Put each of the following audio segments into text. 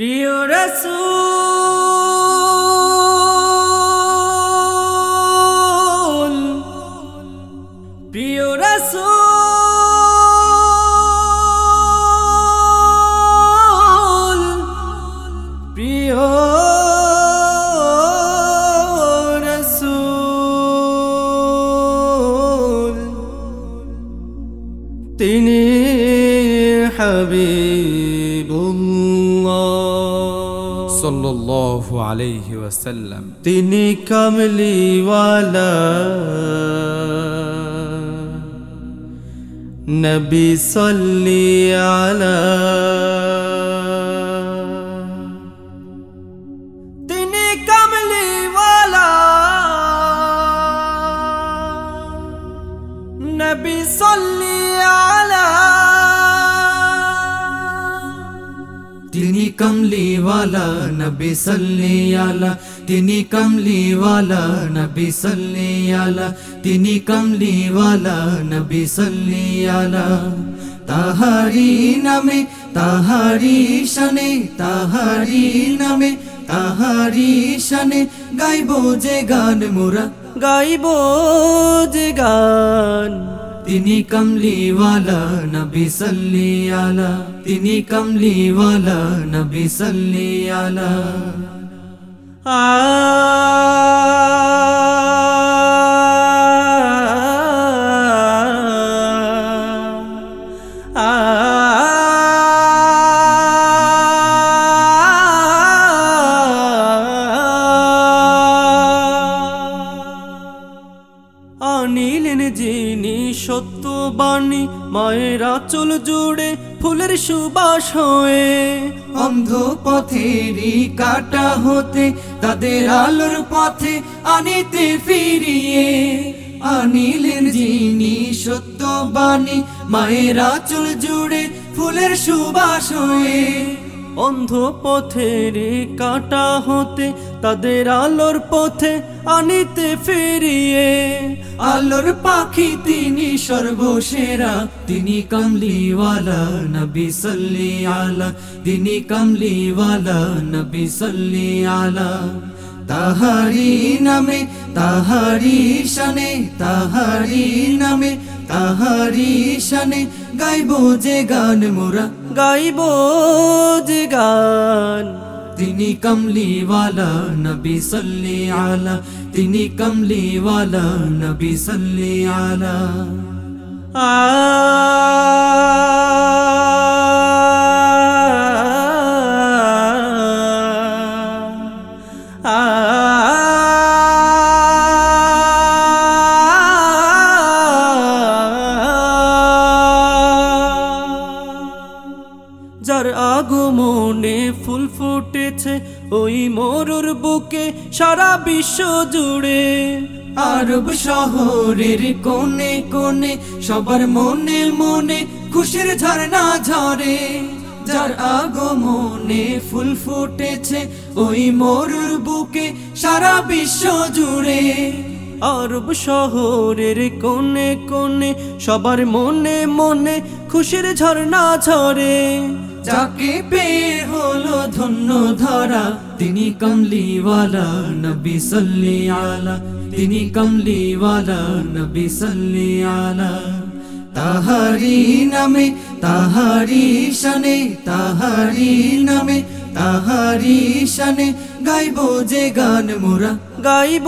প্রিয় রসুল প্রিয় রসুল প্রিয় রসুল তিনি হাবিবুল্লাহ। সাল্লাল্লাহু আলাইহি ওয়াসাল্লাম তিনি কমলিওয়ালা নবী সল্লি আলা। তিনি কমলিওয়ালা নবী সাল্লি আলা তিনি কমলিওয়ালা নবী সাল্লি আলা তিনি কমলিওয়ালা নবী সাল্লি আলা তাহারি নামে তাহারি শানে তাহারি নামে তাহারি শানে গাইবো যে গান মোরা গাইব যে গান তিনি কমলিওয়ালা নবী সাল্লি আলা। তিনি কমলিওয়ালা নবী সাল্লি আলা। আ আনিলেন যিনি সত্য বাণী, মায়ের আচল জুড়ে ফুলের সুবাস হয়ে। অন্ধ পথেরই কাটা হতে, তাদের আলোর পথে আনিতে ফিরিয়ে। আনিলেন যিনি সত্য বাণী, মায়ের আচল জুড়ে ফুলের সুবাস হয়ে। অন্ধ পথের কাটা হতে তাদের আলোর পথে আনিতে ফিরিয়ে। আলোর পাখি তিনি সর্বসেরা, তিনি কমলিওয়ালা, নবী সাল্লি আলা, তিনি কমলিওয়ালা, নবী সাল্লি আলা। তাহারি নামে তাহারি শানে তাহারি নামে তাহারি শানে গাইব যে গান মোরা। গাইব যে গান তিনি কমলিওয়ালা নবী সাল্লি আলা তিনি কমলিওয়ালা নবী সাল্লি আলা আ যার আগমনে ফুল ফুটেছে, ওই মরুর বুকে সারা বিশ্ব জুড়ে। আরব শহরের কোনে কোনে সবার মনে মনে খুশির ঝর্ণা ঝরে। যার আগমনে ফুল ফুটেছে, ওই মরুর বুকে সারা বিশ্ব জুড়ে। আরব শহরের কোনে কোনে সবার মনে মনে খুশির ঝর্ণা ঝরে। যাকে পেয়ে হলো ধন্য ধরা, তিনি কমলিওয়ালা নবী সাল্লি আলা, তিনি কমলিওয়ালা নবী সাল্লি আলা। তাহারি নামে তাহারি শানে তাহারি নামে তাহারি শানে গাইবো যে গান মোরা, গাইব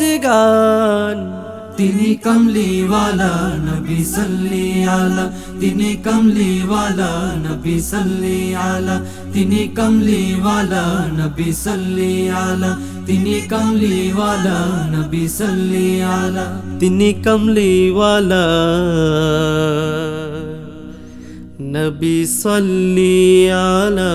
যে গান। তিনি কমলিওয়ালা নবী সাল্লি আলা তিনি কমলিওয়ালা নবী সাল্লি আলা তিনি কমলিওয়ালা নবী সাল্লি আলা তিনি কমলিওয়ালা নবী সাল্লি আলা তিনি কমলিওয়ালা নবী সাল্লি আলা